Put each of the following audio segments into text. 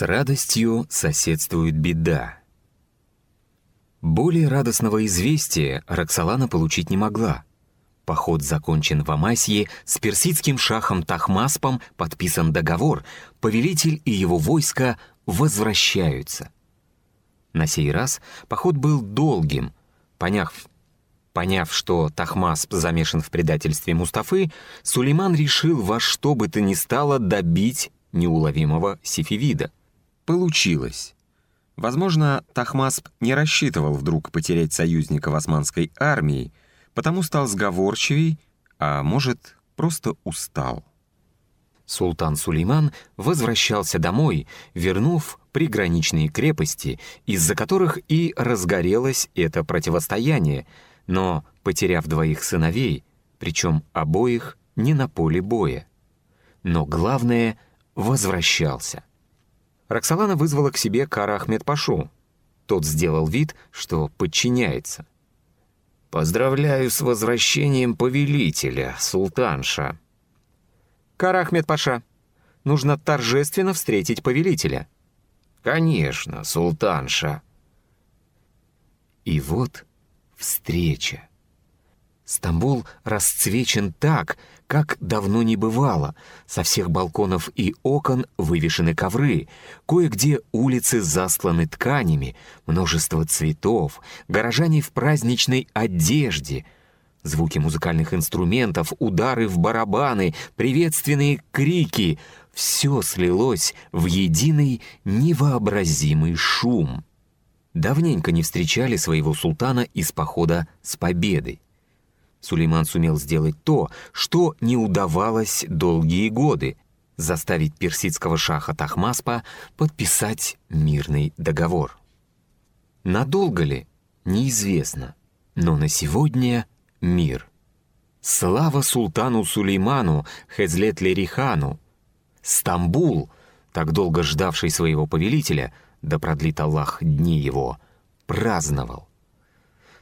С радостью соседствует беда. Более радостного известия Роксолана получить не могла. Поход закончен в Амасье, с персидским шахом Тахмаспом подписан договор, повелитель и его войско возвращаются. На сей раз поход был долгим. Поняв, поняв, что Тахмасп замешан в предательстве Мустафы, Сулейман решил во что бы то ни стало добить неуловимого Сифивида. Получилось. Возможно, Тахмасп не рассчитывал вдруг потерять союзника в османской армии, потому стал сговорчивей, а может, просто устал. Султан Сулейман возвращался домой, вернув приграничные крепости, из-за которых и разгорелось это противостояние, но потеряв двоих сыновей, причем обоих не на поле боя. Но главное — возвращался. Роксолана вызвала к себе Кара Ахмед Пашу. Тот сделал вид, что подчиняется. «Поздравляю с возвращением повелителя, султанша». «Кара Ахмед Паша, нужно торжественно встретить повелителя». «Конечно, султанша». И вот встреча. Стамбул расцвечен так, как давно не бывало. Со всех балконов и окон вывешены ковры, кое-где улицы засланы тканями, множество цветов, горожане в праздничной одежде. Звуки музыкальных инструментов, удары в барабаны, приветственные крики — все слилось в единый невообразимый шум. Давненько не встречали своего султана из похода с победой. Сулейман сумел сделать то, что не удавалось долгие годы — заставить персидского шаха Тахмаспа подписать мирный договор. Надолго ли? Неизвестно. Но на сегодня мир. Слава султану Сулейману, Хезлет Лерихану. Стамбул, так долго ждавший своего повелителя, да продлит Аллах дни его, праздновал.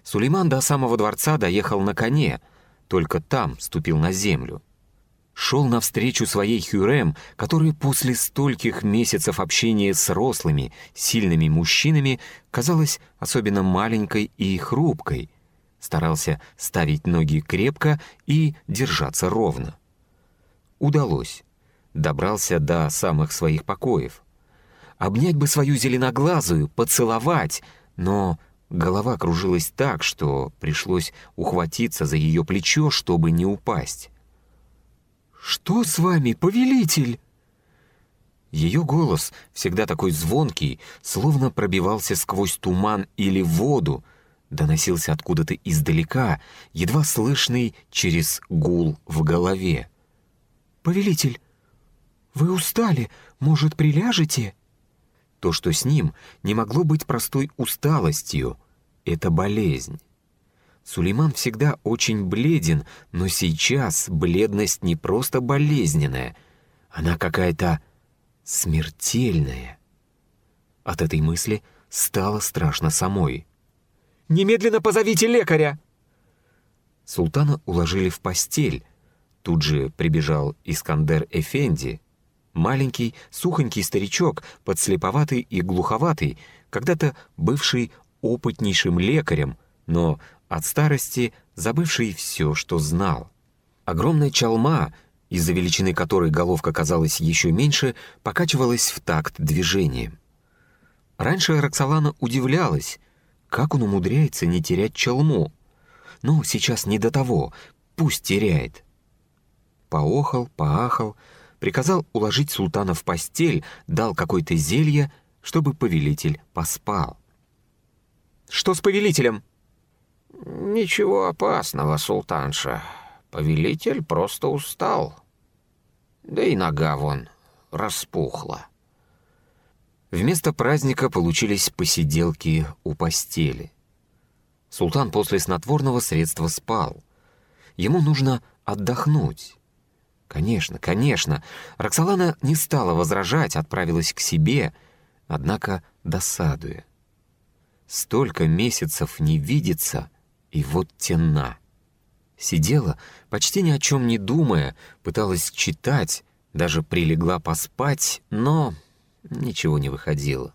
Сулейман до самого дворца доехал на коне, только там ступил на землю. Шел навстречу своей Хюрем, который после стольких месяцев общения с рослыми, сильными мужчинами казалась особенно маленькой и хрупкой. Старался ставить ноги крепко и держаться ровно. Удалось. Добрался до самых своих покоев. Обнять бы свою зеленоглазую, поцеловать, но Голова кружилась так, что пришлось ухватиться за ее плечо, чтобы не упасть. «Что с вами, повелитель?» Ее голос, всегда такой звонкий, словно пробивался сквозь туман или воду, доносился откуда-то издалека, едва слышный через гул в голове. «Повелитель, вы устали, может, приляжете?» То, что с ним, не могло быть простой усталостью. Это болезнь. Сулейман всегда очень бледен, но сейчас бледность не просто болезненная, она какая-то смертельная. От этой мысли стало страшно самой. «Немедленно позовите лекаря!» Султана уложили в постель. Тут же прибежал Искандер Эфенди, Маленький, сухонький старичок, подслеповатый и глуховатый, когда-то бывший опытнейшим лекарем, но от старости забывший все, что знал. Огромная чалма, из-за величины которой головка казалась еще меньше, покачивалась в такт движением. Раньше Роксолана удивлялась, как он умудряется не терять чалму. Но сейчас не до того, пусть теряет. Поохал, поахал, приказал уложить султана в постель, дал какое-то зелье, чтобы повелитель поспал. «Что с повелителем?» «Ничего опасного, султанша. Повелитель просто устал. Да и нога вон распухла». Вместо праздника получились посиделки у постели. Султан после снотворного средства спал. Ему нужно отдохнуть. Конечно, конечно. Роксолана не стала возражать, отправилась к себе, однако досадуя. Столько месяцев не видится, и вот тена. Сидела, почти ни о чем не думая, пыталась читать, даже прилегла поспать, но Ничего не выходило.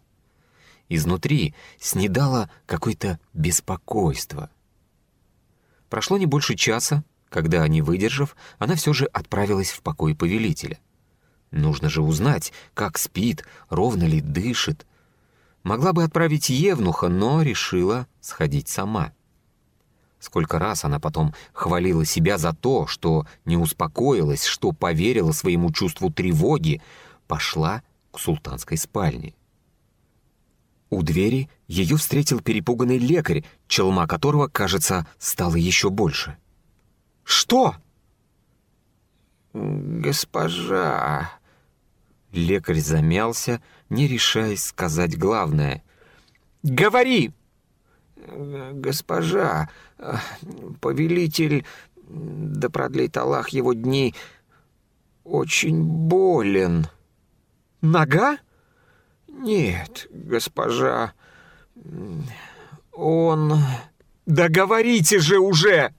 Изнутри снедало какое-то беспокойство. Прошло не больше часа, когда, не выдержав, она все же отправилась в покой повелителя. Нужно же узнать, как спит, ровно ли дышит. Могла бы отправить Евнуха, но решила сходить сама. Сколько раз она потом хвалила себя за то, что не успокоилась, что поверила своему чувству тревоги, пошла к султанской спальне. У двери ее встретил перепуганный лекарь, челма которого, кажется, стало еще больше. «Что?» «Госпожа...» Лекарь замялся, не решаясь сказать главное. «Говори!» «Госпожа, повелитель, да продлит Аллах его дни, очень болен». «Нога?» «Нет, госпожа, он...» «Да говорите же уже!»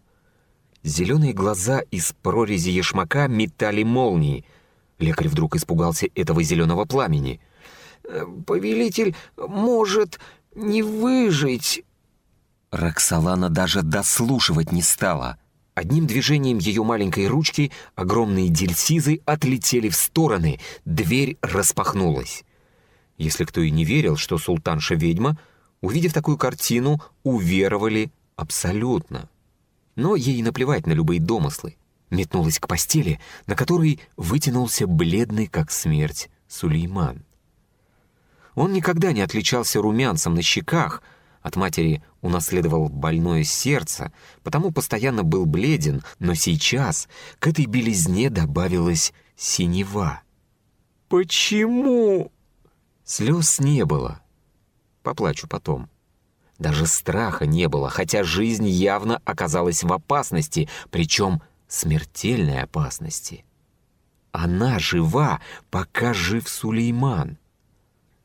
Зеленые глаза из прорези ешмака метали молнии. Лекарь вдруг испугался этого зеленого пламени. «Повелитель может не выжить». Роксолана даже дослушивать не стала. Одним движением ее маленькой ручки огромные дельсизы отлетели в стороны, дверь распахнулась. Если кто и не верил, что султанша ведьма, увидев такую картину, уверовали абсолютно. Но ей наплевать на любые домыслы. Метнулась к постели, на которой вытянулся бледный, как смерть, Сулейман. Он никогда не отличался румянцем на щеках, от матери унаследовал больное сердце, потому постоянно был бледен, но сейчас к этой белизне добавилась синева. «Почему?» Слез не было. Поплачу потом. Даже страха не было, хотя жизнь явно оказалась в опасности, причем смертельной опасности. Она жива, пока жив Сулейман.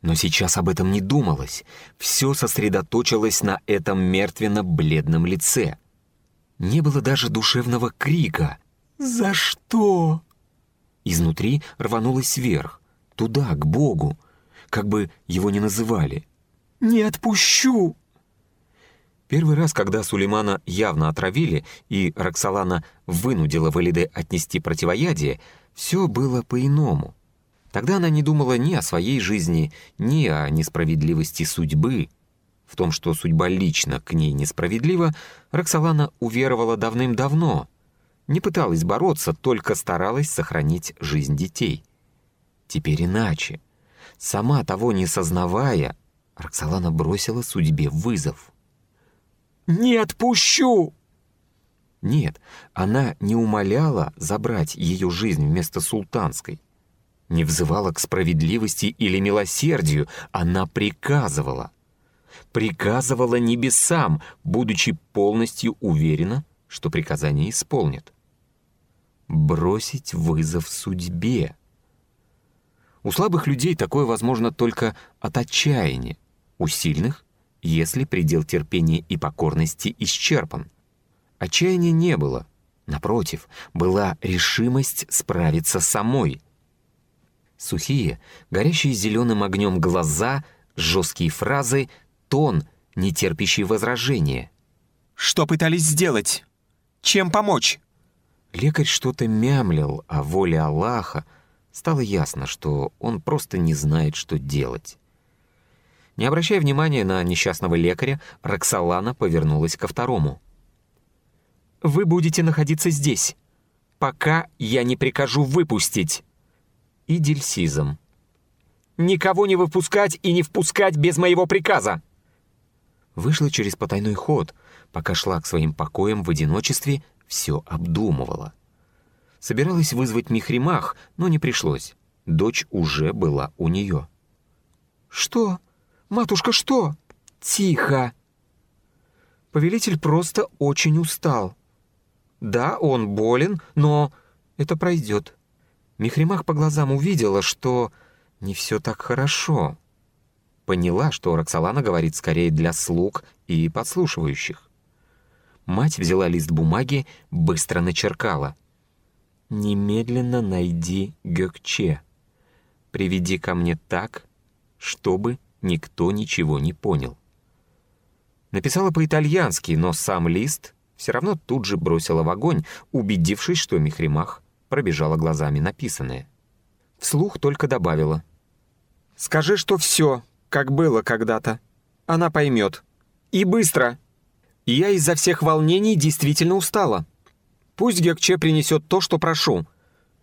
Но сейчас об этом не думалось. Все сосредоточилось на этом мертвенно-бледном лице. Не было даже душевного крика. «За что?» Изнутри рванулось вверх, туда, к Богу, как бы его ни называли. «Не отпущу!» Первый раз, когда Сулеймана явно отравили, и Роксолана вынудила Валиде отнести противоядие, все было по-иному. Тогда она не думала ни о своей жизни, ни о несправедливости судьбы. В том, что судьба лично к ней несправедлива, Роксолана уверовала давным-давно. Не пыталась бороться, только старалась сохранить жизнь детей. Теперь иначе. Сама того не сознавая, Роксолана бросила судьбе вызов. «Не отпущу!» Нет, она не умоляла забрать ее жизнь вместо султанской. Не взывала к справедливости или милосердию, она приказывала. Приказывала небесам, будучи полностью уверена, что приказание исполнит. Бросить вызов судьбе. У слабых людей такое возможно только от отчаяния, у сильных, если предел терпения и покорности исчерпан. Отчаяния не было, напротив, была решимость справиться самой. Сухие, горящие зеленым огнем глаза, жесткие фразы, тон, не терпящий возражения. «Что пытались сделать? Чем помочь?» Лекарь что-то мямлил о воле Аллаха, Стало ясно, что он просто не знает, что делать. Не обращая внимания на несчастного лекаря, Роксолана повернулась ко второму. «Вы будете находиться здесь, пока я не прикажу выпустить». И Дельсизом. «Никого не выпускать и не впускать без моего приказа!» Вышла через потайной ход, пока шла к своим покоям в одиночестве, все обдумывала. Собиралась вызвать Михримах, но не пришлось. Дочь уже была у нее. «Что? Матушка, что?» «Тихо!» Повелитель просто очень устал. Да, он болен, но это пройдет. Михримах по глазам увидела, что не все так хорошо. Поняла, что Роксолана говорит скорее для слуг и подслушивающих. Мать взяла лист бумаги, быстро начеркала — немедленно найди Гёкче. Приведи ко мне так, чтобы никто ничего не понял. Написала по-итальянски, но сам лист все равно тут же бросила в огонь, убедившись, что Михримах пробежала глазами написанное. Вслух только добавила. «Скажи, что все, как было когда-то. Она поймет. И быстро. Я из-за всех волнений действительно устала. Пусть Гекче принесет то, что прошу.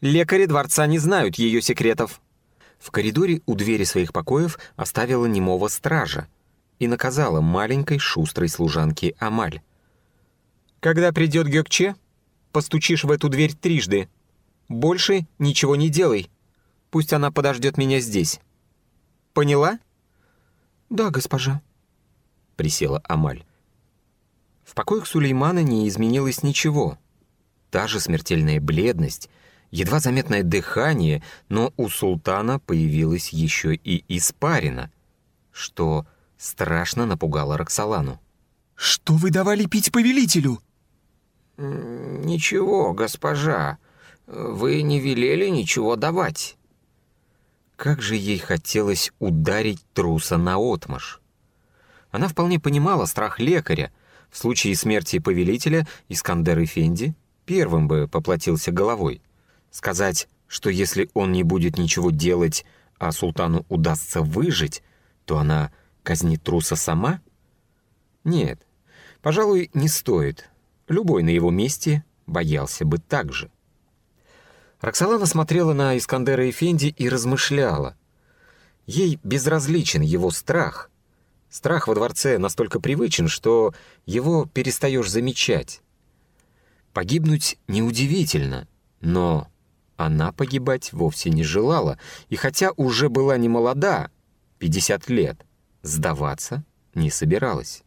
Лекари дворца не знают ее секретов». В коридоре у двери своих покоев оставила немого стража и наказала маленькой шустрой служанке Амаль. «Когда придет Гекче, постучишь в эту дверь трижды. Больше ничего не делай. Пусть она подождет меня здесь. Поняла?» «Да, госпожа», — присела Амаль. В покоях Сулеймана не изменилось ничего. Та же смертельная бледность, едва заметное дыхание, но у султана появилась еще и испарина, что страшно напугало Роксолану. «Что вы давали пить повелителю?» «Ничего, госпожа. Вы не велели ничего давать». Как же ей хотелось ударить труса наотмашь. Она вполне понимала страх лекаря. В случае смерти повелителя Искандер Эфенди первым бы поплатился головой. Сказать, что если он не будет ничего делать, а султану удастся выжить, то она казнит труса сама? Нет, пожалуй, не стоит. Любой на его месте боялся бы так же. Роксолана смотрела на Искандера Эфенди и размышляла. Ей безразличен его страх. Страх во дворце настолько привычен, что его перестаешь замечать. Погибнуть неудивительно, но она погибать вовсе не желала, и хотя уже была не молода, 50 лет, сдаваться не собиралась.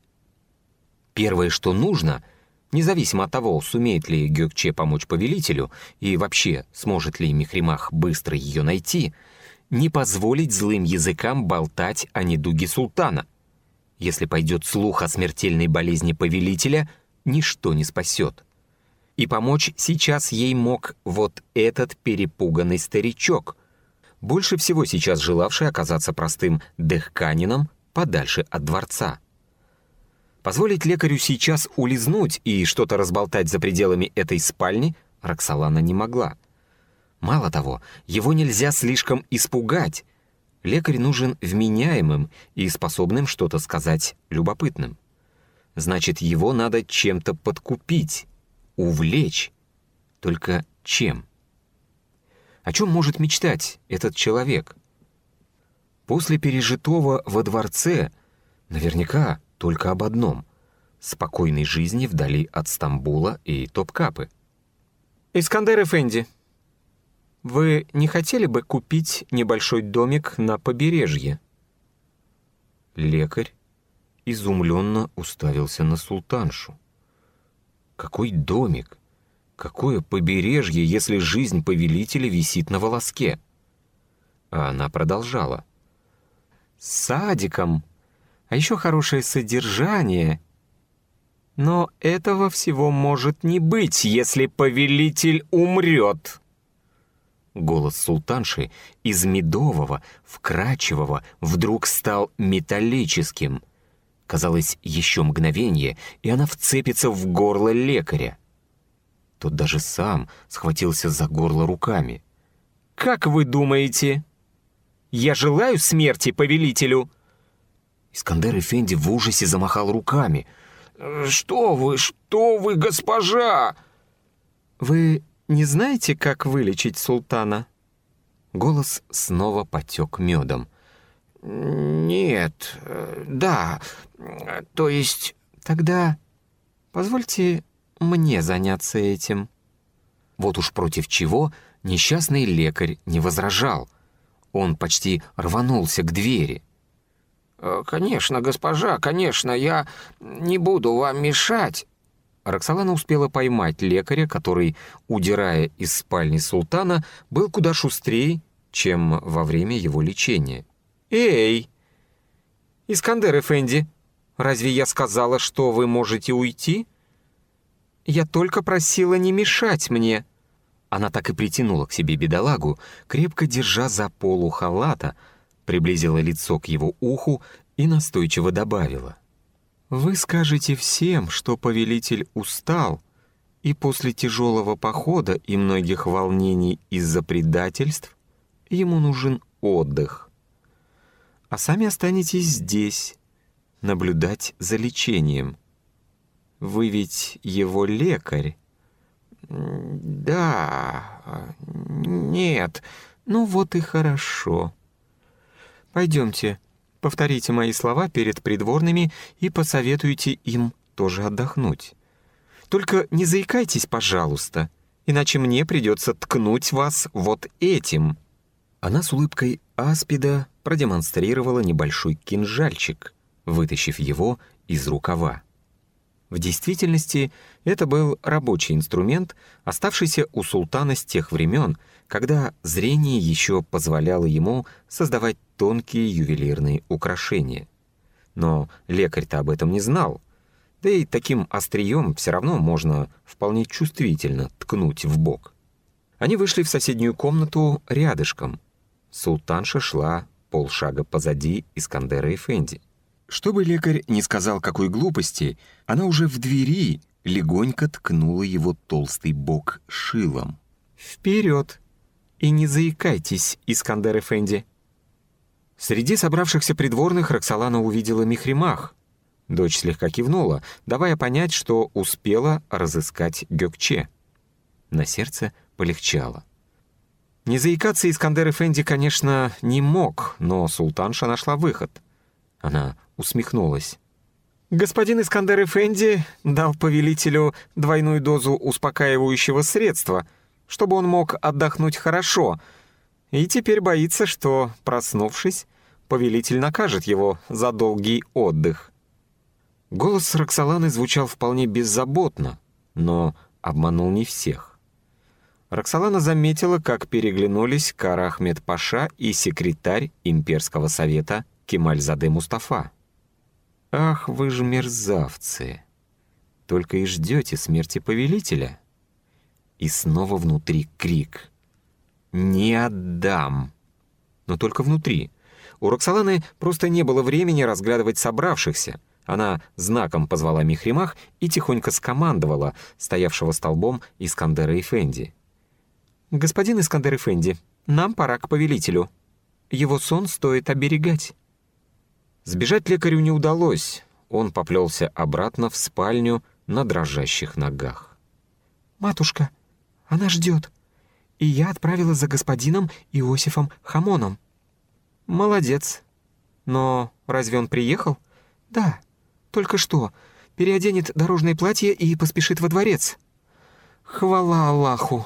Первое, что нужно — Независимо от того, сумеет ли Гёкче помочь повелителю и вообще сможет ли Михримах быстро ее найти, не позволить злым языкам болтать о недуге султана. Если пойдет слух о смертельной болезни повелителя, ничто не спасет. И помочь сейчас ей мог вот этот перепуганный старичок, больше всего сейчас желавший оказаться простым дехканином подальше от дворца. Позволить лекарю сейчас улизнуть и что-то разболтать за пределами этой спальни Роксолана не могла. Мало того, его нельзя слишком испугать. Лекарь нужен вменяемым и способным что-то сказать любопытным. Значит, его надо чем-то подкупить, увлечь. Только чем? О чем может мечтать этот человек? После пережитого во дворце наверняка только об одном — спокойной жизни вдали от Стамбула и Топкапы. «Искандер Эфенди, вы не хотели бы купить небольшой домик на побережье?» Лекарь изумленно уставился на султаншу. «Какой домик? Какое побережье, если жизнь повелителя висит на волоске?» А она продолжала. «С садиком, а еще хорошее содержание. Но этого всего может не быть, если повелитель умрет. Голос султанши из медового, вкрачивого, вдруг стал металлическим. Казалось, еще мгновение, и она вцепится в горло лекаря. Тот даже сам схватился за горло руками. «Как вы думаете, я желаю смерти повелителю?» Искандер Эфенди в ужасе замахал руками. «Что вы, что вы, госпожа?» «Вы не знаете, как вылечить султана?» Голос снова потек медом. «Нет, да, то есть...» «Тогда позвольте мне заняться этим». Вот уж против чего несчастный лекарь не возражал. Он почти рванулся к двери. Э, «Конечно, госпожа, конечно, я не буду вам мешать». Роксолана успела поймать лекаря, который, удирая из спальни султана, был куда шустрее, чем во время его лечения. «Эй! Искандер Эфенди, разве я сказала, что вы можете уйти? Я только просила не мешать мне». Она так и притянула к себе бедолагу, крепко держа за полу халата, приблизила лицо к его уху и настойчиво добавила. «Вы скажете всем, что повелитель устал, и после тяжелого похода и многих волнений из-за предательств ему нужен отдых. А сами останетесь здесь, наблюдать за лечением. Вы ведь его лекарь?» «Да... нет...» «Ну вот и хорошо. Пойдемте, повторите мои слова перед придворными и посоветуйте им тоже отдохнуть. Только не заикайтесь, пожалуйста, иначе мне придется ткнуть вас вот этим». Она с улыбкой аспида продемонстрировала небольшой кинжальчик, вытащив его из рукава. В действительности это был рабочий инструмент, оставшийся у султана с тех времен, когда зрение еще позволяло ему создавать тонкие ювелирные украшения. Но лекарь-то об этом не знал. Да и таким острием все равно можно вполне чувствительно ткнуть в бок. Они вышли в соседнюю комнату рядышком. Султанша шла полшага позади Искандера и Фенди. Чтобы лекарь не сказал какой глупости, она уже в двери легонько ткнула его толстый бок шилом. «Вперед! И не заикайтесь, Искандер Эфенди!» Среди собравшихся придворных Роксолана увидела Михримах. Дочь слегка кивнула, давая понять, что успела разыскать Гёкче. На сердце полегчало. Не заикаться Искандер Эфенди, конечно, не мог, но султанша нашла выход. Она усмехнулась. «Господин Искандер Эфенди дал повелителю двойную дозу успокаивающего средства, чтобы он мог отдохнуть хорошо, и теперь боится, что, проснувшись, повелитель накажет его за долгий отдых». Голос Роксоланы звучал вполне беззаботно, но обманул не всех. Роксолана заметила, как переглянулись Карахмед Паша и секретарь имперского совета Кемальзаде Мустафа. «Ах, вы же мерзавцы! Только и ждете смерти повелителя?» И снова внутри крик. «Не отдам!» Но только внутри. У Роксоланы просто не было времени разглядывать собравшихся. Она знаком позвала Михримах и тихонько скомандовала стоявшего столбом Искандера Эфенди. «Господин Искандер Эфенди, нам пора к повелителю. Его сон стоит оберегать». Сбежать лекарю не удалось. Он поплелся обратно в спальню на дрожащих ногах. «Матушка, она ждет. И я отправила за господином Иосифом Хамоном». «Молодец. Но разве он приехал?» «Да, только что. Переоденет дорожное платье и поспешит во дворец». «Хвала Аллаху!»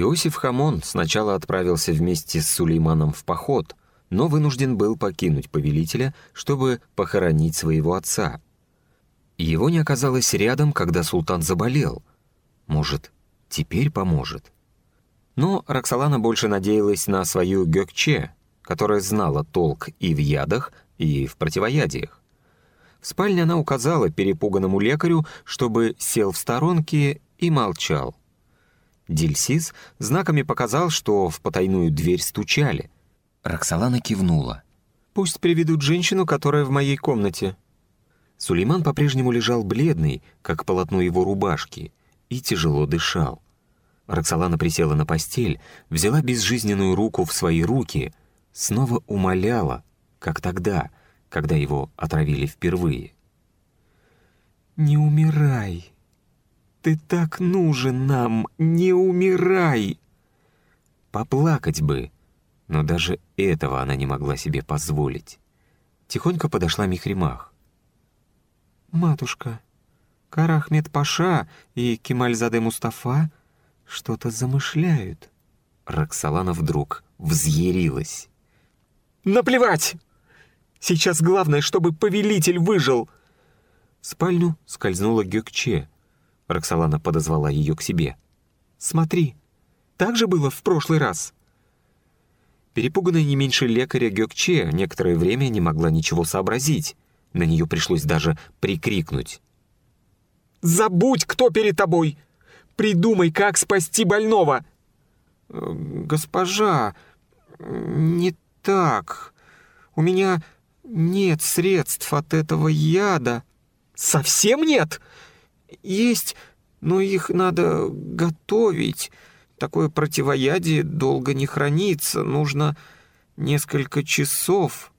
Иосиф Хамон сначала отправился вместе с Сулейманом в поход — но вынужден был покинуть повелителя, чтобы похоронить своего отца. Его не оказалось рядом, когда султан заболел. Может, теперь поможет. Но Роксолана больше надеялась на свою Гёкче, которая знала толк и в ядах, и в противоядиях. В спальне она указала перепуганному лекарю, чтобы сел в сторонке и молчал. Дильсис знаками показал, что в потайную дверь стучали — Роксолана кивнула. «Пусть приведут женщину, которая в моей комнате». Сулейман по-прежнему лежал бледный, как полотно его рубашки, и тяжело дышал. Роксолана присела на постель, взяла безжизненную руку в свои руки, снова умоляла, как тогда, когда его отравили впервые. «Не умирай! Ты так нужен нам! Не умирай!» Поплакать бы, но даже этого она не могла себе позволить. Тихонько подошла Михримах. «Матушка, Карахмед Паша и Кемальзаде Мустафа что-то замышляют». Роксолана вдруг взъярилась. «Наплевать! Сейчас главное, чтобы повелитель выжил!» В спальню скользнула Гёкче. Роксолана подозвала ее к себе. «Смотри, так же было в прошлый раз?» Перепуганная не меньше лекаря Гёкче некоторое время не могла ничего сообразить. На нее пришлось даже прикрикнуть. «Забудь, кто перед тобой! Придумай, как спасти больного!» «Госпожа, не так. У меня нет средств от этого яда». «Совсем нет?» «Есть, но их надо готовить. Такое противоядие долго не хранится. Нужно несколько часов».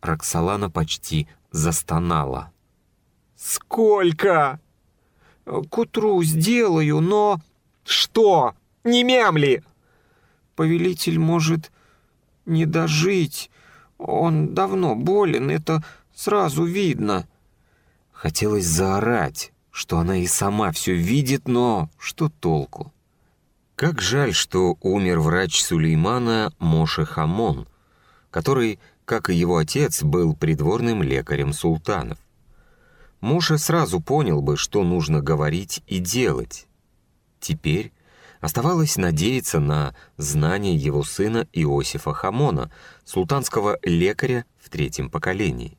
Роксолана почти застонала. «Сколько?» «К утру сделаю, но...» «Что? Не мямли!» «Повелитель может не дожить. Он давно болен, это сразу видно». Хотелось заорать, что она и сама все видит, но что толку? Как жаль, что умер врач Сулеймана Моше Хамон, который, как и его отец, был придворным лекарем султанов. Моше сразу понял бы, что нужно говорить и делать. Теперь оставалось надеяться на знания его сына Иосифа Хамона, султанского лекаря в третьем поколении.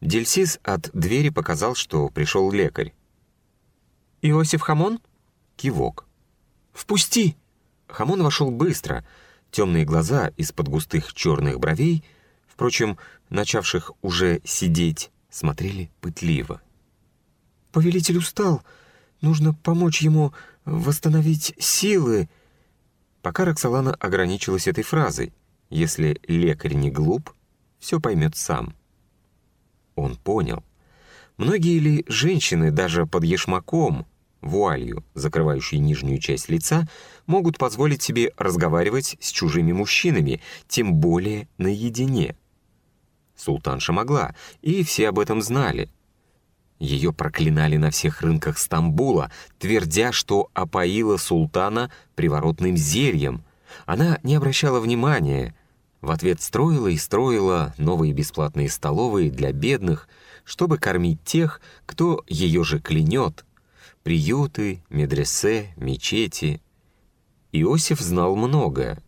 Дельсис от двери показал, что пришел лекарь. «Иосиф Хамон?» Кивок. «Впусти!» Хамон вошел быстро. Темные глаза из-под густых черных бровей, впрочем, начавших уже сидеть, смотрели пытливо. «Повелитель устал. Нужно помочь ему восстановить силы». Пока Роксолана ограничилась этой фразой. Если лекарь не глуп, все поймет сам. Он понял. Многие ли женщины даже под ешмаком, вуалью, закрывающей нижнюю часть лица, могут позволить себе разговаривать с чужими мужчинами, тем более наедине? Султанша могла, и все об этом знали. Ее проклинали на всех рынках Стамбула, твердя, что опоила султана приворотным зельем. Она не обращала внимания, в ответ строила и строила новые бесплатные столовые для бедных, чтобы кормить тех, кто ее же клянет. Приюты, медресе, мечети. Иосиф знал многое,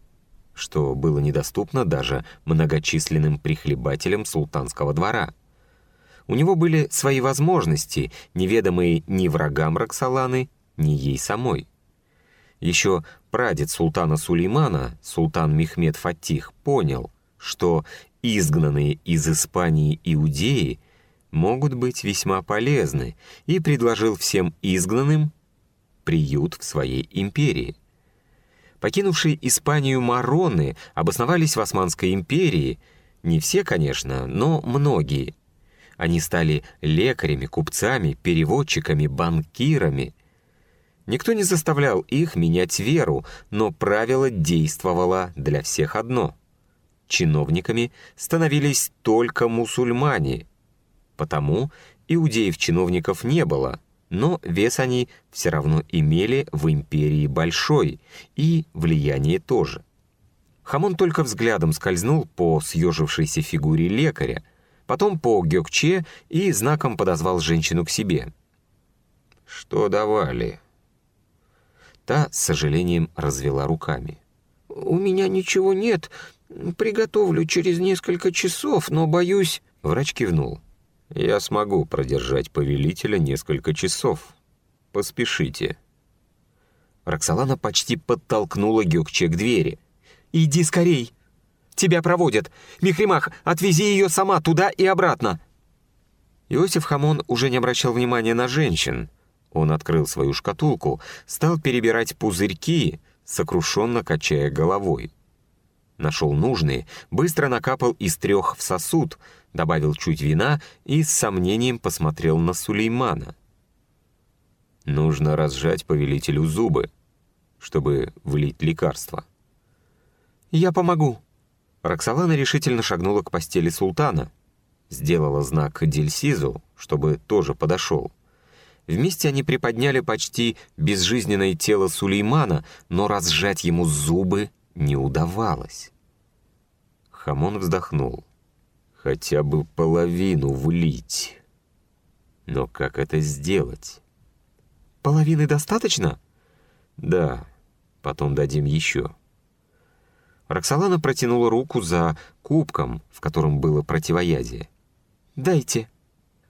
что было недоступно даже многочисленным прихлебателям султанского двора. У него были свои возможности, неведомые ни врагам Роксоланы, ни ей самой. Еще прадед султана Сулеймана, султан Мехмед Фатих, понял, что изгнанные из Испании иудеи могут быть весьма полезны и предложил всем изгнанным приют в своей империи. Покинувшие Испанию мароны обосновались в Османской империи, не все, конечно, но многие. Они стали лекарями, купцами, переводчиками, банкирами – Никто не заставлял их менять веру, но правило действовало для всех одно. Чиновниками становились только мусульмане. Потому иудеев-чиновников не было, но вес они все равно имели в империи большой, и влияние тоже. Хамон только взглядом скользнул по съежившейся фигуре лекаря, потом по Гёкче и знаком подозвал женщину к себе. «Что давали?» Та с сожалением развела руками. «У меня ничего нет. Приготовлю через несколько часов, но боюсь...» Врач кивнул. «Я смогу продержать повелителя несколько часов. Поспешите». Роксолана почти подтолкнула Гёкче к двери. «Иди скорей! Тебя проводят! Михримах, отвези ее сама туда и обратно!» Иосиф Хамон уже не обращал внимания на женщин — он открыл свою шкатулку, стал перебирать пузырьки, сокрушенно качая головой. Нашел нужные, быстро накапал из трех в сосуд, добавил чуть вина и с сомнением посмотрел на Сулеймана. Нужно разжать повелителю зубы, чтобы влить лекарство. «Я помогу». Роксолана решительно шагнула к постели султана, сделала знак Дельсизу, чтобы тоже подошел. Вместе они приподняли почти безжизненное тело Сулеймана, но разжать ему зубы не удавалось. Хамон вздохнул. «Хотя бы половину влить. Но как это сделать?» «Половины достаточно?» «Да, потом дадим еще». Роксолана протянула руку за кубком, в котором было противоядие. «Дайте».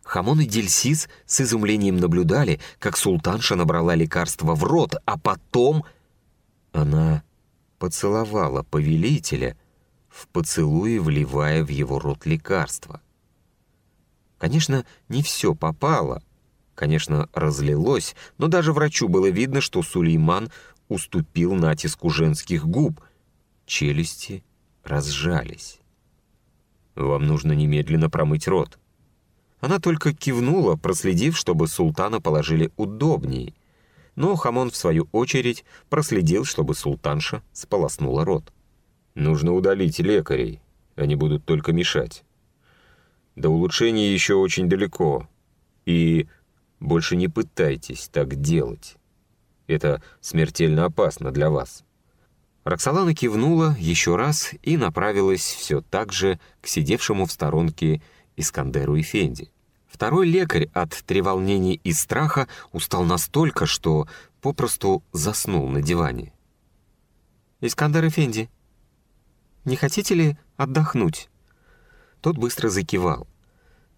Хамон и Дельсис с изумлением наблюдали, как султанша набрала лекарство в рот, а потом она поцеловала повелителя, в поцелуе вливая в его рот лекарство. Конечно, не все попало. Конечно, разлилось, но даже врачу было видно, что Сулейман уступил натиску женских губ. Челюсти разжались. «Вам нужно немедленно промыть рот». Она только кивнула, проследив, чтобы султана положили удобнее, но Хамон, в свою очередь, проследил, чтобы султанша сполоснула рот. «Нужно удалить лекарей, они будут только мешать. До улучшения еще очень далеко, и больше не пытайтесь так делать. Это смертельно опасно для вас». Роксолана кивнула еще раз и направилась все так же к сидевшему в сторонке Искандеру и Фенди. Второй лекарь от треволнений и страха устал настолько, что попросту заснул на диване. «Искандер Эфенди, не хотите ли отдохнуть?» Тот быстро закивал.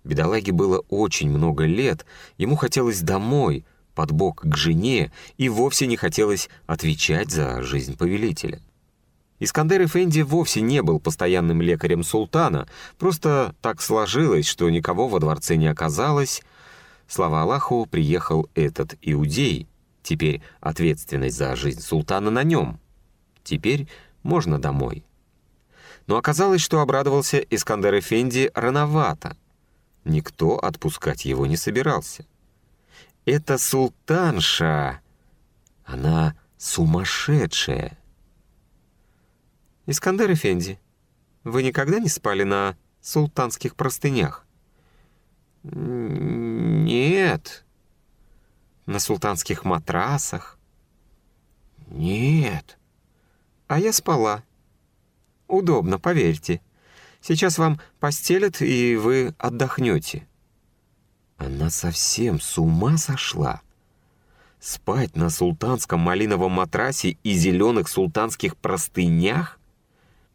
Бедолаге было очень много лет, ему хотелось домой, под бок к жене, и вовсе не хотелось отвечать за жизнь повелителя. Искандер Эфенди вовсе не был постоянным лекарем султана, просто так сложилось, что никого во дворце не оказалось. Слава Аллаху, приехал этот иудей. Теперь ответственность за жизнь султана на нем. Теперь можно домой. Но оказалось, что обрадовался Искандер Эфенди рановато. Никто отпускать его не собирался. Это султанша. Она сумасшедшая. «Искандер Эфенди, вы никогда не спали на султанских простынях?» «Нет». «На султанских матрасах?» «Нет». «А я спала. Удобно, поверьте. Сейчас вам постелят, и вы отдохнете». Она совсем с ума сошла. Спать на султанском малиновом матрасе и зеленых султанских простынях?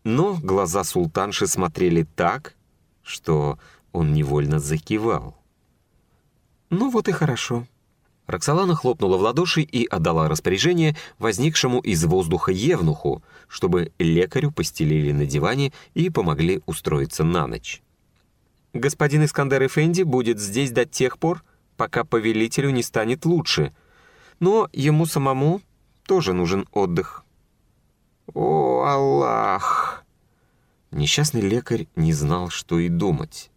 Но глаза султанши смотрели так, что он невольно закивал. «Ну вот и хорошо». Роксолана хлопнула в ладоши и отдала распоряжение возникшему из воздуха евнуху, чтобы лекарю постелили на диване и помогли устроиться на ночь. «Господин Искандер Эфенди будет здесь до тех пор, пока повелителю не станет лучше, но ему самому тоже нужен отдых». «О, Аллах!» Несчастный лекарь не знал, что и думать.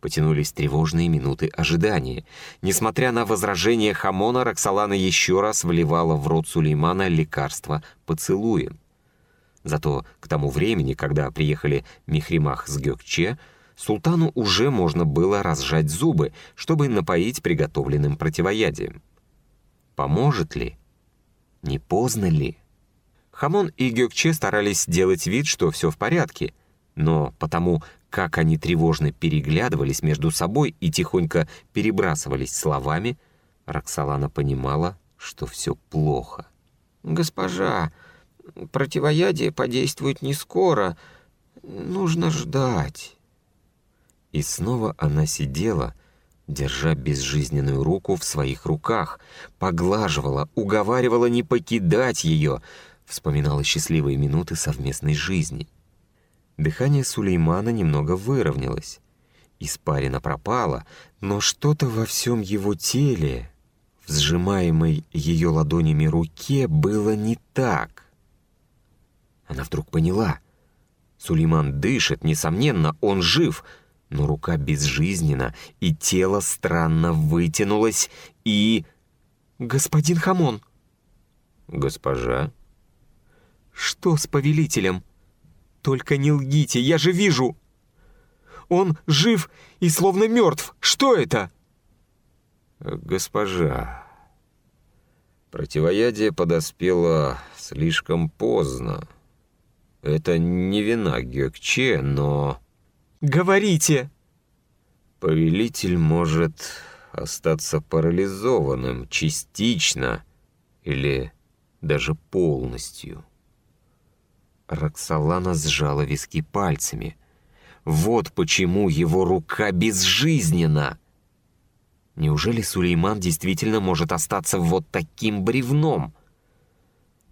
Потянулись тревожные минуты ожидания. Несмотря на возражения Хамона, Роксолана еще раз вливала в рот Сулеймана лекарство поцелуем. Зато к тому времени, когда приехали Михримах с Гёкче, султану уже можно было разжать зубы, чтобы напоить приготовленным противоядием. Поможет ли? Не поздно ли? Хамон и Гёкче старались сделать вид, что все в порядке, но потому, как они тревожно переглядывались между собой и тихонько перебрасывались словами, Роксолана понимала, что все плохо. «Госпожа, противоядие подействует не скоро. Нужно ждать». И снова она сидела, держа безжизненную руку в своих руках, поглаживала, уговаривала не покидать ее — вспоминала счастливые минуты совместной жизни. Дыхание Сулеймана немного выровнялось. Испарина пропала, но что-то во всем его теле, в сжимаемой ее ладонями руке, было не так. Она вдруг поняла. Сулейман дышит, несомненно, он жив, но рука безжизненна, и тело странно вытянулось, и... «Господин Хамон!» «Госпожа?» Что с повелителем? Только не лгите, я же вижу. Он жив и словно мертв. Что это? Госпожа, противоядие подоспело слишком поздно. Это не вина Гёкче, но... Говорите! Повелитель может остаться парализованным частично или даже полностью. Роксолана сжала виски пальцами. Вот почему его рука безжизненна. Неужели Сулейман действительно может остаться вот таким бревном?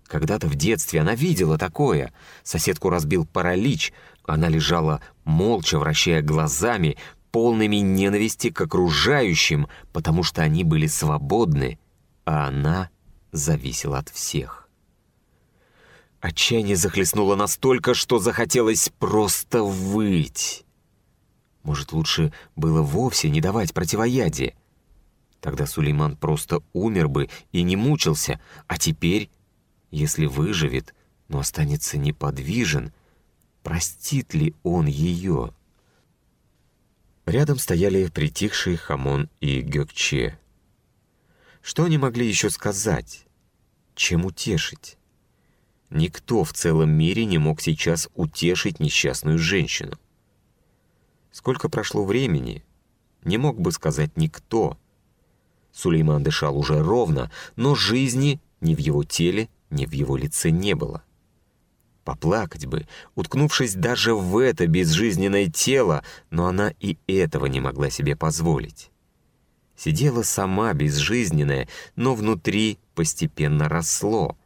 Когда-то в детстве она видела такое. Соседку разбил паралич. Она лежала молча, вращая глазами, полными ненависти к окружающим, потому что они были свободны, а она зависела от всех. Отчаяние захлестнуло настолько, что захотелось просто выть. Может, лучше было вовсе не давать противоядие? Тогда Сулейман просто умер бы и не мучился, а теперь, если выживет, но останется неподвижен, простит ли он ее? Рядом стояли притихшие Хамон и Гёкче. Что они могли еще сказать? Чем утешить? Никто в целом мире не мог сейчас утешить несчастную женщину. Сколько прошло времени, не мог бы сказать никто. Сулейман дышал уже ровно, но жизни ни в его теле, ни в его лице не было. Поплакать бы, уткнувшись даже в это безжизненное тело, но она и этого не могла себе позволить. Сидела сама безжизненная, но внутри постепенно росло.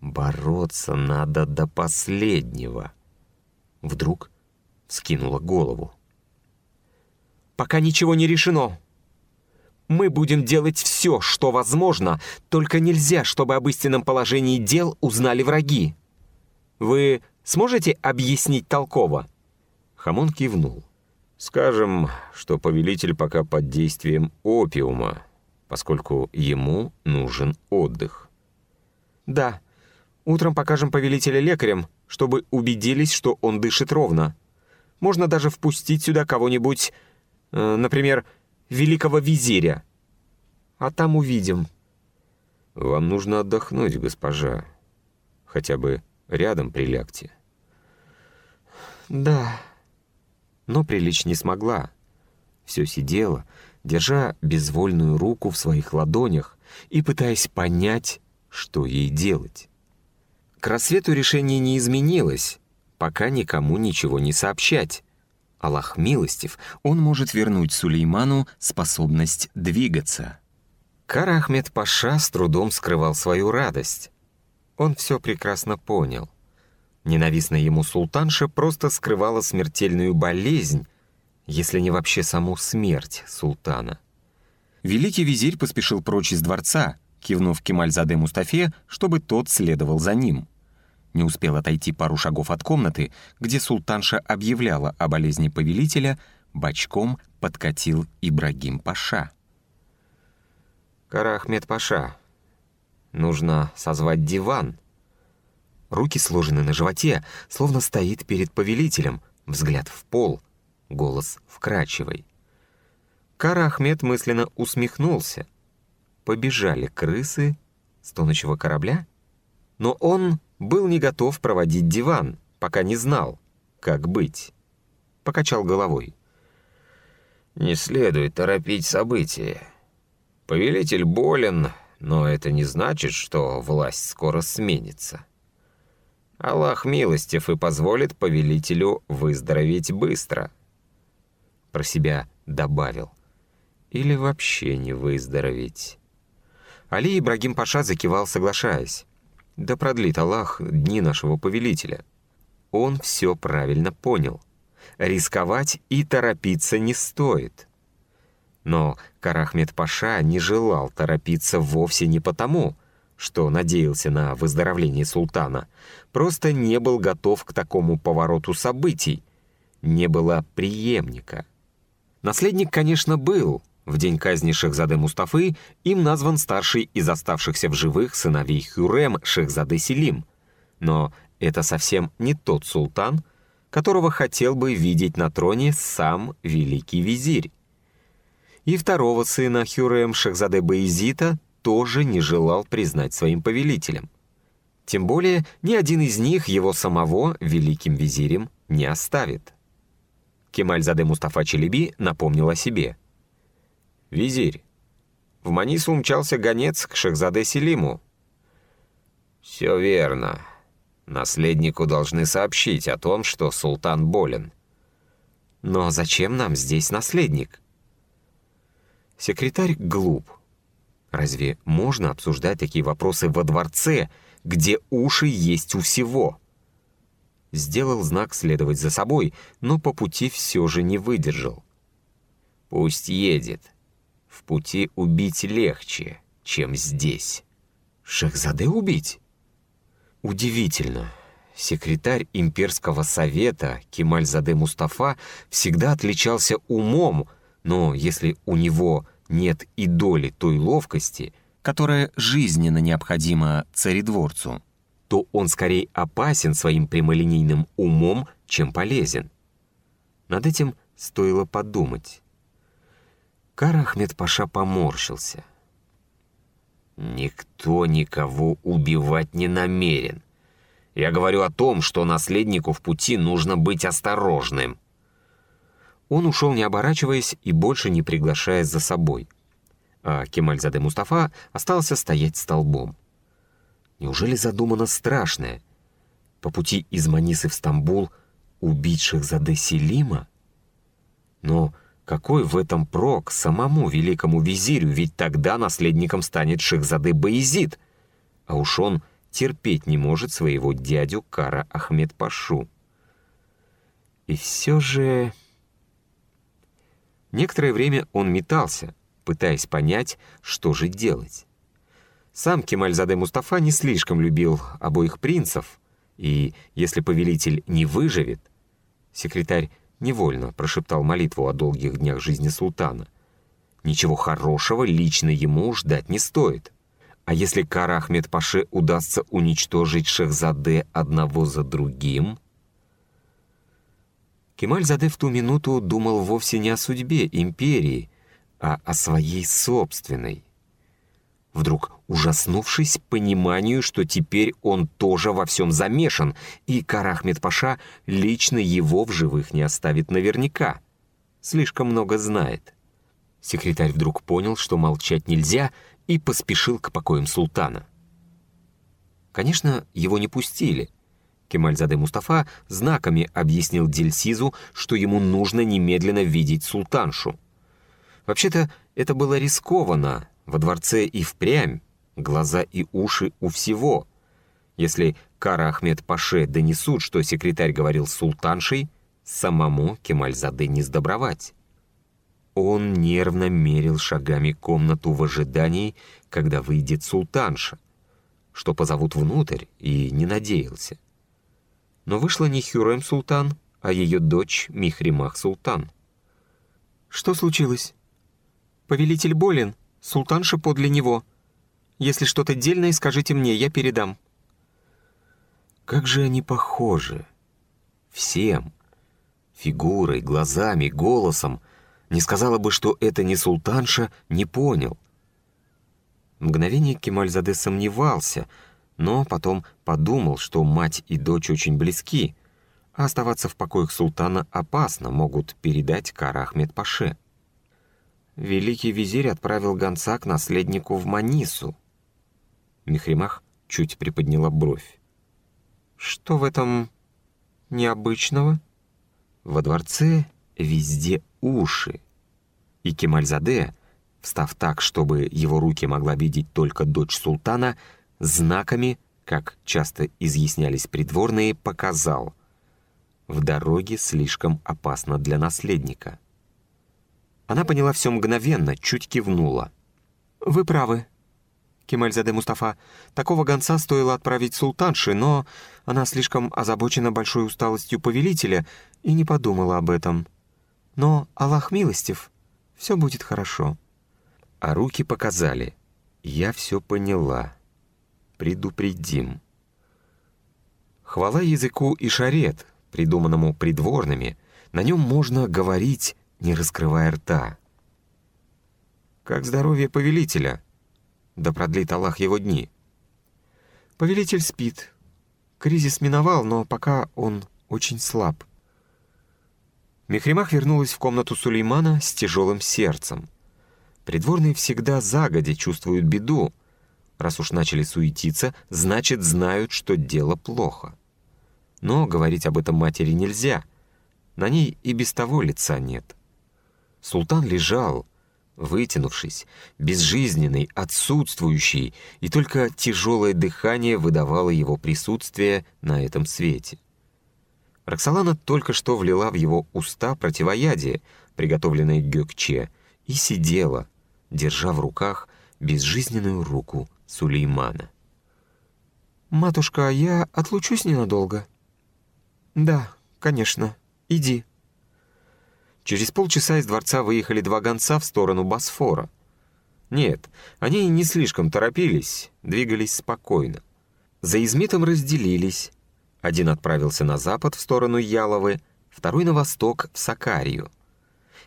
Бороться надо до последнего. Вдруг вскинула голову. «Пока ничего не решено. Мы будем делать все, что возможно, только нельзя, чтобы об истинном положении дел узнали враги». Вы сможете объяснить толково?» Хамон кивнул. «Скажем, что повелитель пока под действием опиума, поскольку ему нужен отдых». «Да. Утром покажем повелителя лекарям, чтобы убедились, что он дышит ровно. Можно даже впустить сюда кого-нибудь, э, например, великого визиря. А там увидим». «Вам нужно отдохнуть, госпожа. Хотя бы Рядом прилягте». «Да». Но прилечь не смогла. Все сидела, держа безвольную руку в своих ладонях и пытаясь понять, что ей делать. К рассвету решение не изменилось, пока никому ничего не сообщать. Аллах милостив, он может вернуть Сулейману способность двигаться. Кара Ахмед Паша с трудом скрывал свою радость. Он все прекрасно понял. Ненавистная ему султанша просто скрывала смертельную болезнь, если не вообще саму смерть султана. Великий визирь поспешил прочь из дворца, кивнув Кемальзаде Мустафе, чтобы тот следовал за ним. Не успел отойти пару шагов от комнаты, где султанша объявляла о болезни повелителя, бочком подкатил Ибрагим Паша. «Кара Ахмед Паша, Нужно созвать диван. Руки сложены на животе, словно стоит перед повелителем, взгляд в пол, голос вкрачивый. Кара Ахмед мысленно усмехнулся. Побежали крысы с тонущего корабля? Но он был не готов проводить диван, пока не знал, как быть. Покачал головой. «Не следует торопить события. Повелитель болен, но это не значит, что власть скоро сменится. Аллах милостив и позволит повелителю выздороветь быстро. Про себя добавил. Или вообще не выздороветь. Али Ибрагим Паша закивал, соглашаясь. Да продлит Аллах дни нашего повелителя. Он все правильно понял. Рисковать и торопиться не стоит. Но Карахмед Паша не желал торопиться вовсе не потому, что надеялся на выздоровление султана, просто не был готов к такому повороту событий, не было преемника. Наследник, конечно, был. В день казни Шехзады Мустафы им назван старший из оставшихся в живых сыновей Хюрем Шехзады Селим. Но это совсем не тот султан, которого хотел бы видеть на троне сам великий визирь и второго сына Хюрем Шахзаде Баизита тоже не желал признать своим повелителем. Тем более ни один из них его самого великим визирем не оставит. Кемальзаде Мустафа Челеби напомнил о себе. «Визирь, в Манису умчался гонец к Шахзаде Селиму». «Все верно. Наследнику должны сообщить о том, что султан болен». «Но зачем нам здесь наследник?» Секретарь глуп. Разве можно обсуждать такие вопросы во дворце, где уши есть у всего. Сделал знак следовать за собой, но по пути все же не выдержал. Пусть едет. В пути убить легче, чем здесь. Шехзаде убить? Удивительно. Секретарь имперского совета Кемальзаде Мустафа всегда отличался умом, но если у него нет и доли той ловкости, которая жизненно необходима царедворцу, то он скорее опасен своим прямолинейным умом, чем полезен. Над этим стоило подумать. Кар Ахмед Паша поморщился. «Никто никого убивать не намерен. Я говорю о том, что наследнику в пути нужно быть осторожным». Он ушел, не оборачиваясь и больше не приглашая за собой. А Кемальзаде Мустафа остался стоять столбом. Неужели задумано страшное? По пути из Манисы в Стамбул убить Шехзаде Селима? Но какой в этом прок самому великому визирю, ведь тогда наследником станет Шехзаде Баизид, а уж он терпеть не может своего дядю Кара Ахмед Пашу. И все же... Некоторое время он метался, пытаясь понять, что же делать. Сам Кемальзаде Мустафа не слишком любил обоих принцев, и если повелитель не выживет, секретарь невольно прошептал молитву о долгих днях жизни султана. Ничего хорошего лично ему ждать не стоит. А если Кара Паше удастся уничтожить Шехзаде одного за другим? Кемальзаде в ту минуту думал вовсе не о судьбе империи, а о своей собственной вдруг ужаснувшись пониманию, что теперь он тоже во всем замешан, и Карахмед Паша лично его в живых не оставит наверняка. Слишком много знает. Секретарь вдруг понял, что молчать нельзя, и поспешил к покоям султана. Конечно, его не пустили. Кемальзаде Мустафа знаками объяснил Дельсизу, что ему нужно немедленно видеть султаншу. Вообще-то это было рискованно, во дворце и впрямь глаза и уши у всего. Если Кара Ахмед Паше донесут, что секретарь говорил с султаншей, самому Кемальзаде не сдобровать. Он нервно мерил шагами комнату в ожидании, когда выйдет султанша, что позовут внутрь, и не надеялся. Но вышла не Хюрем Султан, а ее дочь Михримах Султан. «Что случилось? Повелитель болен?» Султанша подле него. Если что-то дельное, скажите мне, я передам». Как же они похожи. Всем. Фигурой, глазами, голосом. Не сказала бы, что это не султанша, не понял. Мгновение Кемальзаде сомневался, но потом подумал, что мать и дочь очень близки, а оставаться в покоях султана опасно, могут передать Кара Ахмед Паше великий визирь отправил гонца к наследнику в Манису. Михримах чуть приподняла бровь. «Что в этом необычного?» Во дворце везде уши. И Кемальзаде, встав так, чтобы его руки могла видеть только дочь султана, знаками, как часто изъяснялись придворные, показал. В дороге слишком опасно для наследника. Она поняла все мгновенно, чуть кивнула. «Вы правы, Кемальзаде Мустафа. Такого гонца стоило отправить султанше, но она слишком озабочена большой усталостью повелителя и не подумала об этом. Но Аллах милостив, все будет хорошо». А руки показали. «Я все поняла. Предупредим». Хвала языку и шарет, придуманному придворными, на нем можно говорить не раскрывая рта. «Как здоровье повелителя?» «Да продлит Аллах его дни». «Повелитель спит. Кризис миновал, но пока он очень слаб». Мехримах вернулась в комнату Сулеймана с тяжелым сердцем. Придворные всегда загодя чувствуют беду. Раз уж начали суетиться, значит, знают, что дело плохо. Но говорить об этом матери нельзя. На ней и без того лица нет. Султан лежал, вытянувшись, безжизненный, отсутствующий, и только тяжелое дыхание выдавало его присутствие на этом свете. Роксолана только что влила в его уста противоядие, приготовленное Гёкче, и сидела, держа в руках безжизненную руку Сулеймана. «Матушка, я отлучусь ненадолго?» «Да, конечно. Иди». Через полчаса из дворца выехали два гонца в сторону Босфора. Нет, они не слишком торопились, двигались спокойно. За Измитом разделились. Один отправился на запад в сторону Яловы, второй на восток в Сакарию.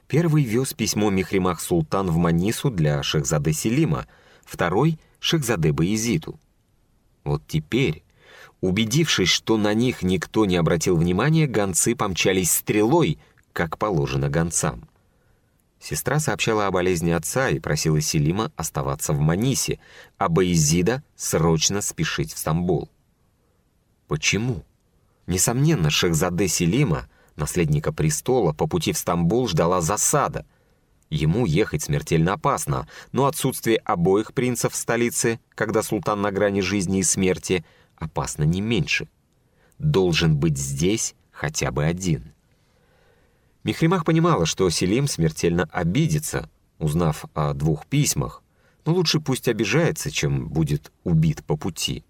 Первый вез письмо Мехримах Султан в Манису для Шехзаде Селима, второй — Шехзаде Баезиту. Вот теперь, убедившись, что на них никто не обратил внимания, гонцы помчались стрелой — как положено гонцам. Сестра сообщала о болезни отца и просила Селима оставаться в Манисе, а Баизида срочно спешить в Стамбул. Почему? Несомненно, Шехзаде Селима, наследника престола, по пути в Стамбул ждала засада. Ему ехать смертельно опасно, но отсутствие обоих принцев в столице, когда султан на грани жизни и смерти, опасно не меньше. Должен быть здесь хотя бы один. Мехримах понимала, что Селим смертельно обидится, узнав о двух письмах, но лучше пусть обижается, чем будет убит по пути.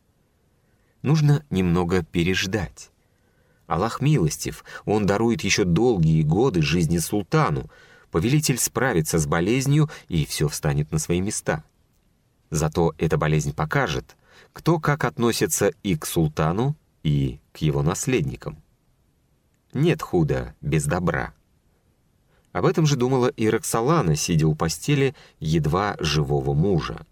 Нужно немного переждать. Аллах милостив, Он дарует еще долгие годы жизни султану, повелитель справится с болезнью, и все встанет на свои места. Зато эта болезнь покажет, кто как относится и к султану, и к его наследникам. Нет худа без добра. Об этом же думала и Роксолана, сидя у постели едва живого мужа.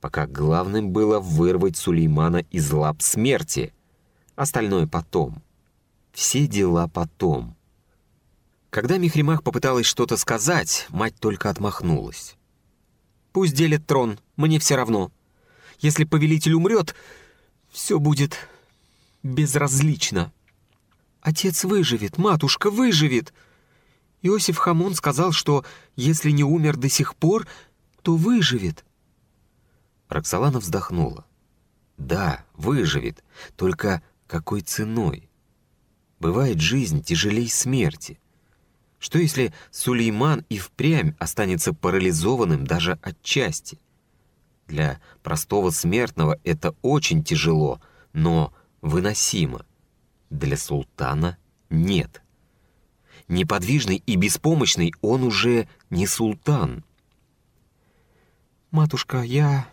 Пока главным было вырвать Сулеймана из лап смерти. Остальное потом. Все дела потом. Когда Михримах попыталась что-то сказать, мать только отмахнулась. «Пусть делит трон, мне все равно. Если повелитель умрет, все будет безразлично. Отец выживет, матушка выживет!» Иосиф Хамон сказал, что если не умер до сих пор, то выживет. Роксолана вздохнула. Да, выживет, только какой ценой? Бывает жизнь тяжелей смерти. Что если Сулейман и впрямь останется парализованным даже отчасти? Для простого смертного это очень тяжело, но выносимо. Для султана нет неподвижный и беспомощный, он уже не султан. «Матушка, я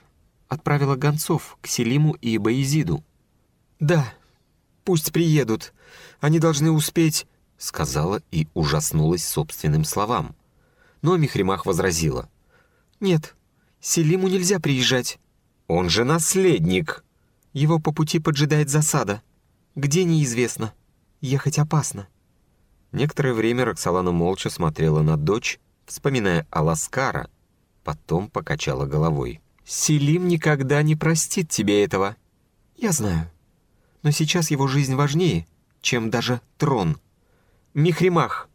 отправила гонцов к Селиму и Баизиду». «Да, пусть приедут. Они должны успеть...» — сказала и ужаснулась собственным словам. Но Михримах возразила. «Нет, Селиму нельзя приезжать. Он же наследник!» Его по пути поджидает засада. Где неизвестно. Ехать опасно. Некоторое время Роксолана молча смотрела на дочь, вспоминая о Ласкара, потом покачала головой. «Селим никогда не простит тебе этого. Я знаю. Но сейчас его жизнь важнее, чем даже трон. Михримах,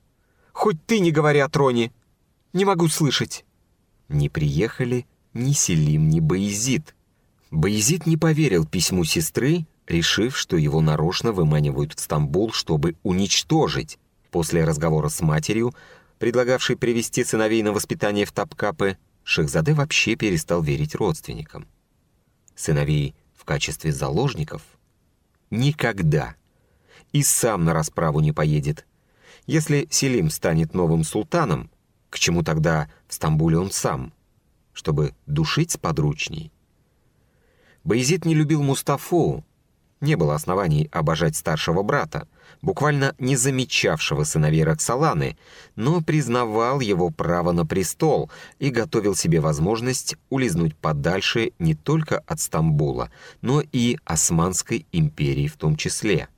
хоть ты не говори о троне. Не могу слышать». Не приехали ни Селим, ни Боязид. Боязид не поверил письму сестры, решив, что его нарочно выманивают в Стамбул, чтобы уничтожить, После разговора с матерью, предлагавшей привести сыновей на воспитание в Тапкапы, Шехзаде вообще перестал верить родственникам. Сыновей в качестве заложников? Никогда. И сам на расправу не поедет. Если Селим станет новым султаном, к чему тогда в Стамбуле он сам? Чтобы душить сподручней? Боязид не любил Мустафу, не было оснований обожать старшего брата, буквально не замечавшего сыновей Роксоланы, но признавал его право на престол и готовил себе возможность улизнуть подальше не только от Стамбула, но и Османской империи в том числе.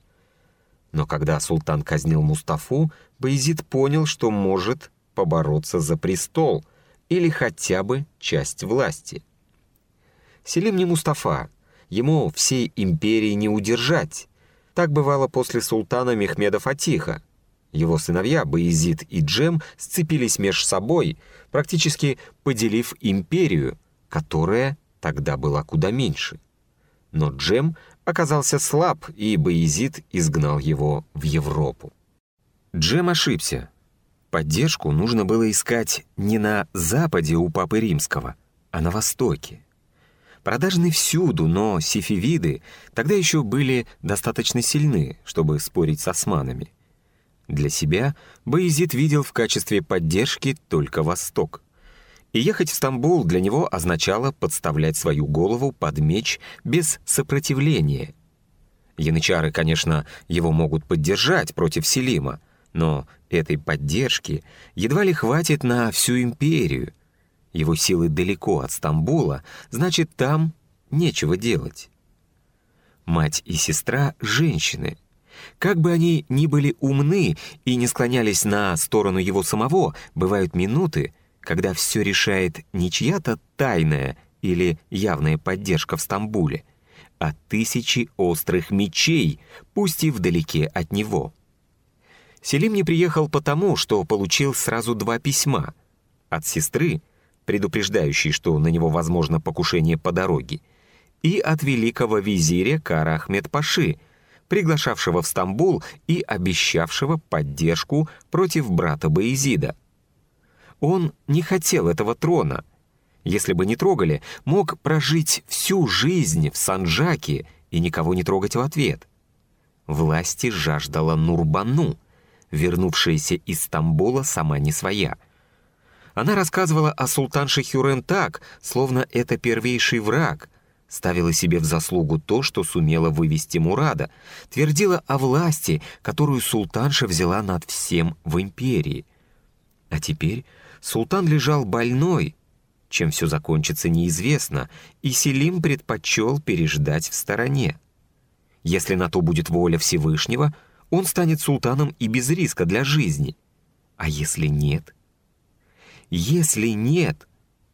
Но когда султан казнил Мустафу, Баязид понял, что может побороться за престол или хотя бы часть власти. Селим не Мустафа, ему всей империи не удержать, так бывало после султана Мехмеда Фатиха. Его сыновья Баизид и Джем сцепились меж собой, практически поделив империю, которая тогда была куда меньше. Но Джем оказался слаб, и Баизид изгнал его в Европу. Джем ошибся. Поддержку нужно было искать не на западе у Папы Римского, а на востоке. Продажны всюду, но сифивиды тогда еще были достаточно сильны, чтобы спорить с османами. Для себя Баязид видел в качестве поддержки только Восток. И ехать в Стамбул для него означало подставлять свою голову под меч без сопротивления. Янычары, конечно, его могут поддержать против Селима, но этой поддержки едва ли хватит на всю империю. Его силы далеко от Стамбула, значит, там нечего делать. Мать и сестра — женщины. Как бы они ни были умны и не склонялись на сторону его самого, бывают минуты, когда все решает не чья-то тайная или явная поддержка в Стамбуле, а тысячи острых мечей, пусть и вдалеке от него. Селим не приехал потому, что получил сразу два письма. От сестры, предупреждающей, что на него возможно покушение по дороге, и от великого визиря Кара Ахмед Паши, приглашавшего в Стамбул и обещавшего поддержку против брата Баизида. Он не хотел этого трона. Если бы не трогали, мог прожить всю жизнь в Санджаке и никого не трогать в ответ. Власти жаждала Нурбану, вернувшаяся из Стамбула сама не своя. Она рассказывала о султанше Хюрен так, словно это первейший враг, ставила себе в заслугу то, что сумела вывести Мурада, твердила о власти, которую султанша взяла над всем в империи. А теперь султан лежал больной, чем все закончится неизвестно, и Селим предпочел переждать в стороне. Если на то будет воля Всевышнего — он станет султаном и без риска для жизни. А если нет? Если нет,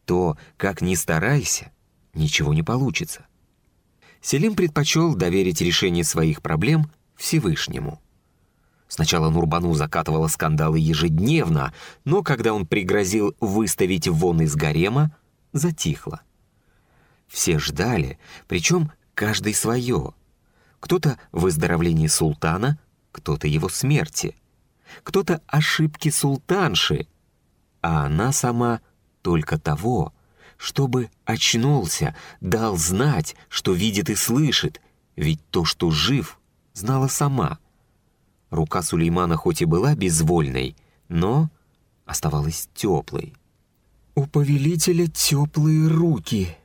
то, как ни старайся, ничего не получится. Селим предпочел доверить решение своих проблем Всевышнему. Сначала Нурбану закатывала скандалы ежедневно, но когда он пригрозил выставить вон из гарема, затихло. Все ждали, причем каждый свое. Кто-то выздоровление султана, кто-то его смерти, кто-то ошибки султанши, а она сама только того, чтобы очнулся, дал знать, что видит и слышит, ведь то, что жив, знала сама. Рука Сулеймана хоть и была безвольной, но оставалась теплой. «У повелителя теплые руки»,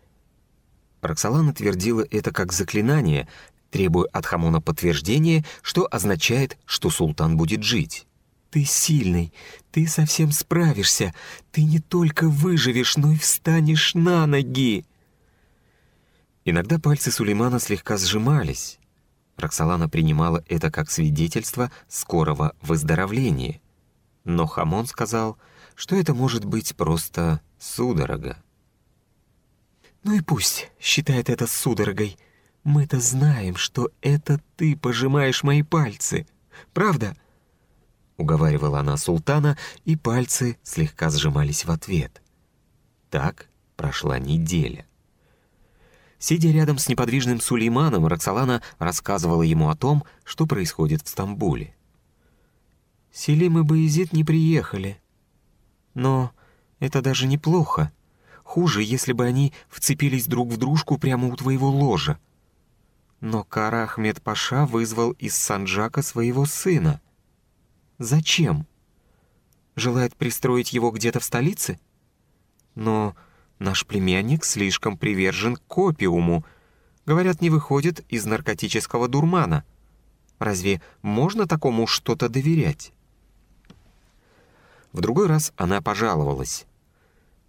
Роксолана твердила это как заклинание, требуя от Хамона подтверждения, что означает, что султан будет жить. «Ты сильный, ты совсем справишься, ты не только выживешь, но и встанешь на ноги!» Иногда пальцы Сулеймана слегка сжимались. Роксолана принимала это как свидетельство скорого выздоровления. Но Хамон сказал, что это может быть просто судорога. «Ну и пусть считает это судорогой», мы-то знаем, что это ты пожимаешь мои пальцы. Правда?» Уговаривала она султана, и пальцы слегка сжимались в ответ. Так прошла неделя. Сидя рядом с неподвижным Сулейманом, Роксолана рассказывала ему о том, что происходит в Стамбуле. Селим и Баязид не приехали. Но это даже неплохо. Хуже, если бы они вцепились друг в дружку прямо у твоего ложа. Но Кара Ахмед Паша вызвал из Санджака своего сына. Зачем? Желает пристроить его где-то в столице? Но наш племянник слишком привержен к опиуму. Говорят, не выходит из наркотического дурмана. Разве можно такому что-то доверять? В другой раз она пожаловалась.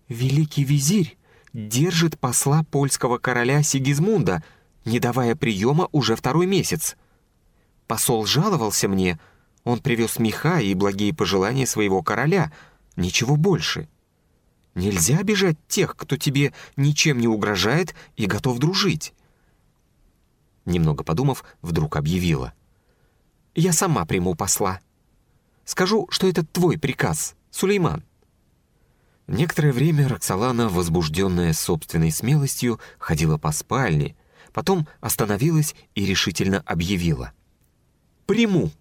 «Великий визирь держит посла польского короля Сигизмунда», не давая приема уже второй месяц. Посол жаловался мне, он привез меха и благие пожелания своего короля, ничего больше. Нельзя обижать тех, кто тебе ничем не угрожает и готов дружить. Немного подумав, вдруг объявила. «Я сама приму посла». Скажу, что это твой приказ, Сулейман». Некоторое время Роксолана, возбужденная собственной смелостью, ходила по спальне, потом остановилась и решительно объявила. «Приму».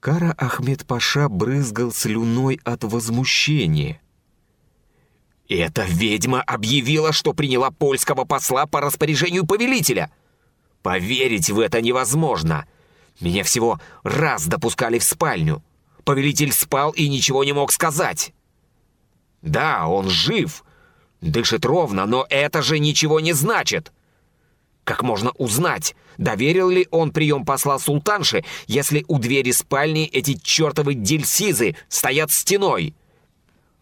Кара Ахмед Паша брызгал слюной от возмущения. «Эта ведьма объявила, что приняла польского посла по распоряжению повелителя. Поверить в это невозможно. Меня всего раз допускали в спальню. Повелитель спал и ничего не мог сказать. Да, он жив, дышит ровно, но это же ничего не значит. Как можно узнать, доверил ли он прием посла султанши, если у двери спальни эти чертовы дельсизы стоят стеной?»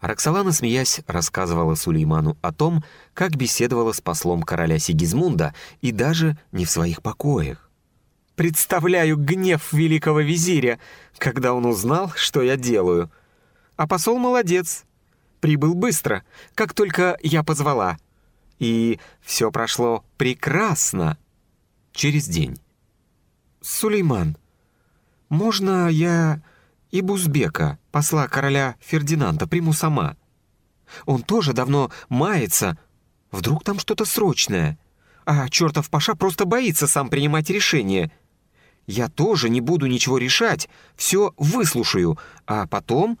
Роксолана, смеясь, рассказывала Сулейману о том, как беседовала с послом короля Сигизмунда и даже не в своих покоях. «Представляю гнев великого визиря, когда он узнал, что я делаю. А посол молодец, прибыл быстро, как только я позвала. И все прошло прекрасно. Через день. «Сулейман, можно я и Бузбека, посла короля Фердинанда, приму сама? Он тоже давно мается. Вдруг там что-то срочное? А чертов Паша просто боится сам принимать решение. Я тоже не буду ничего решать, все выслушаю, а потом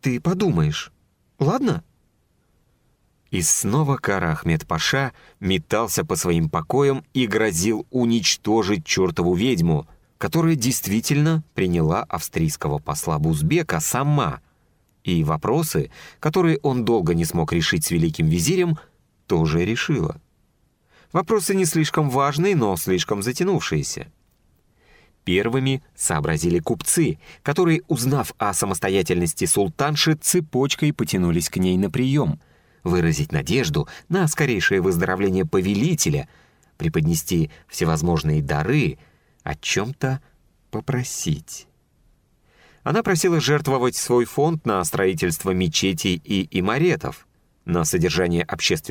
ты подумаешь». Ладно?» И снова Кара Ахмед Паша метался по своим покоям и грозил уничтожить чертову ведьму, которая действительно приняла австрийского посла Бузбека сама. И вопросы, которые он долго не смог решить с великим визирем, тоже решила. Вопросы не слишком важные, но слишком затянувшиеся. Первыми сообразили купцы, которые, узнав о самостоятельности султанши, цепочкой потянулись к ней на прием, выразить надежду на скорейшее выздоровление повелителя, преподнести всевозможные дары, о чем-то попросить. Она просила жертвовать свой фонд на строительство мечетей и имаретов, на содержание общественных